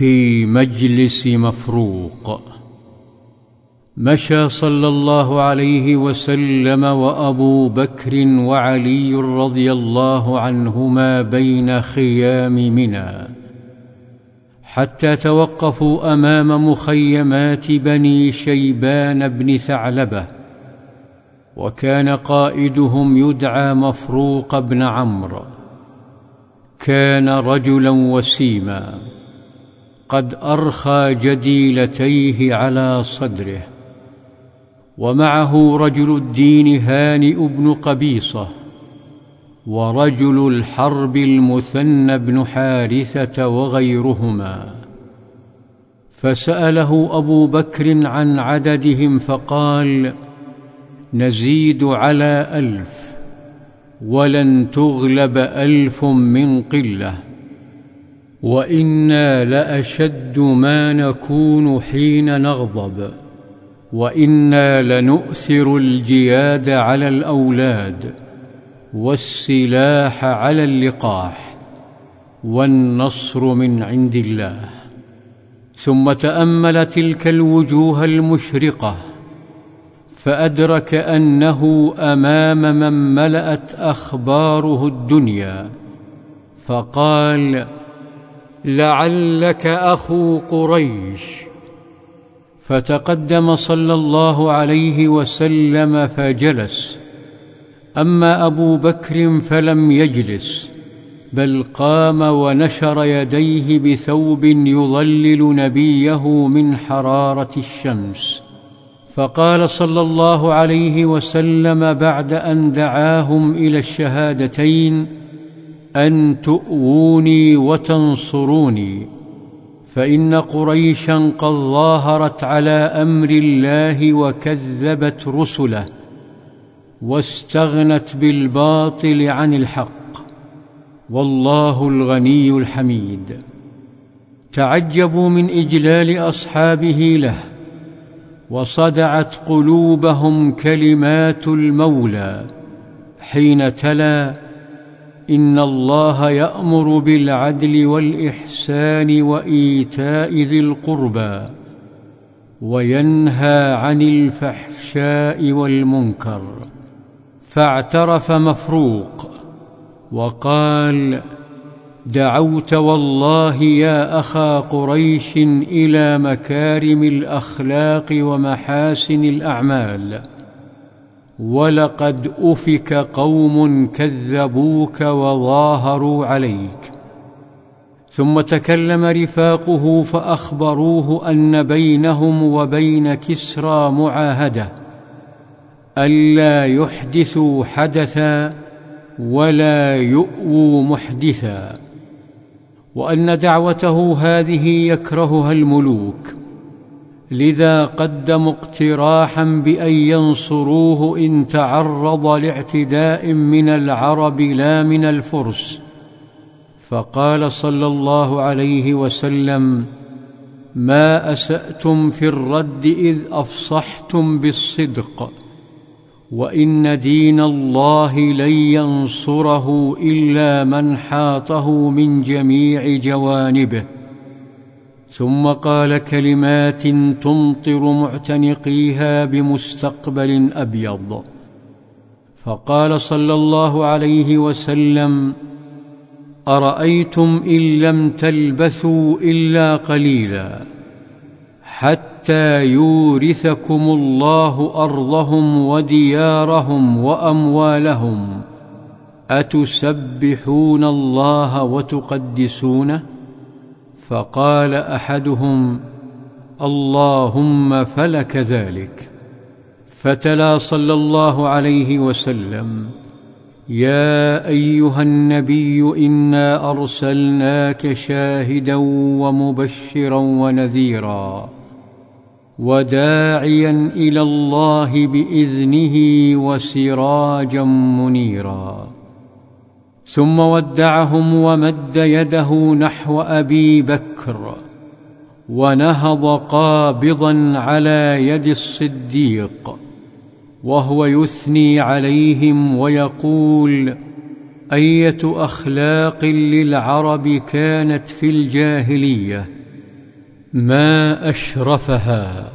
في مجلس مفروق. مشى صلى الله عليه وسلم وأبو بكر وعلي رضي الله عنهما بين خيام منى. حتى توقفوا أمام مخيمات بني شيبان بن ثعلبة وكان قائدهم يدعى مفروق بن عمرو. كان رجلا وسيما. قد أرخى جديلتيه على صدره. ومعه رجل الدين هانئ بن قبيصة ورجل الحرب المثنى بن حارثة وغيرهما. فسأله أبو بكر عن عددهم فقال نزيد على ألف ولن تغلب ألف من قلة. وإنا لأشد ما نكون حين نغضب وإنا لنؤثر الجياد على الأولاد والسلاح على اللقاح والنصر من عند الله. ثم تامل تلك الوجوه المشرقة فأدرك أنه أمام من ملأت أخباره الدنيا فقال لعلك أخو قريش. فتقدم صلى الله عليه وسلم فجلس. أما أبو بكر فلم يجلس بل قام ونشر يديه بثوب يظلل نبيه من حرارة الشمس. فقال صلى الله عليه وسلم بعد أن دعاهم إلى الشهادتين أن تؤووني وتنصروني فإن قريشا قد ظاهرت على أمر الله وكذبت رسله واستغنت بالباطل عن الحق والله الغني الحميد. تعجبوا من إجلال أصحابه له وصدعت قلوبهم كلمات المولى حين تلا إن الله يأمر بالعدل والإحسان وإيتاء ذي القربى وينهى عن الفحشاء والمنكر فاعترف مفروق وقال دعوت والله يا أخا قريش إلى مكارم الأخلاق ومحاسن الأعمال ولقد أفك قوم كذبوك وظاهروا عليك. ثم تكلم رفاقه فأخبروه أن بينهم وبين كسرى معاهدة الا يحدثوا حدثا ولا يؤووا محدثا وأن دعوته هذه يكرهها الملوك. لذا قدموا اقتراحا بأن ينصروه إن تعرض لاعتداء من العرب لا من الفرس. فقال صلى الله عليه وسلم ما أسأتم في الرد إذ أفصحتم بالصدق وإن دين الله لن ينصره إلا من حاطه من جميع جوانبه. ثم قال كلمات تمطر معتنقيها بمستقبل أبيض. فقال صلى الله عليه وسلم أرأيتم إن لم تلبثوا إلا قليلا حتى يورثكم الله أرضهم وديارهم وأموالهم. أتسبحون الله وتقدسونه؟ فقال أحدهم اللهم فلك ذلك فتلا صلى الله عليه وسلم يا أيها النبي إنا أرسلناك شاهدا ومبشرا ونذيرا وداعيا إلى الله بإذنه وسراجا منيرا ثم ودعهم ومد يده نحو أبي بكر ونهض قابضا على يد الصديق وهو يثني عليهم ويقول أية أخلاق للعرب كانت في الجاهلية؟ ما أشرفها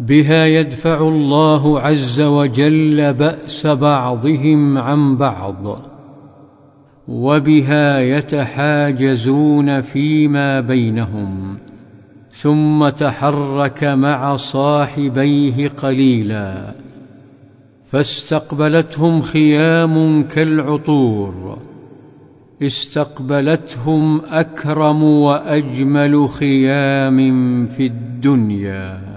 بها يدفع الله عز وجل بأس بعضهم عن بعض. وبها يتحاجزون فيما بينهم ثم تحرك مع صاحبيه قليلا فاستقبلتهم خيام كالعطور استقبلتهم أكرم وأجمل خيام في الدنيا.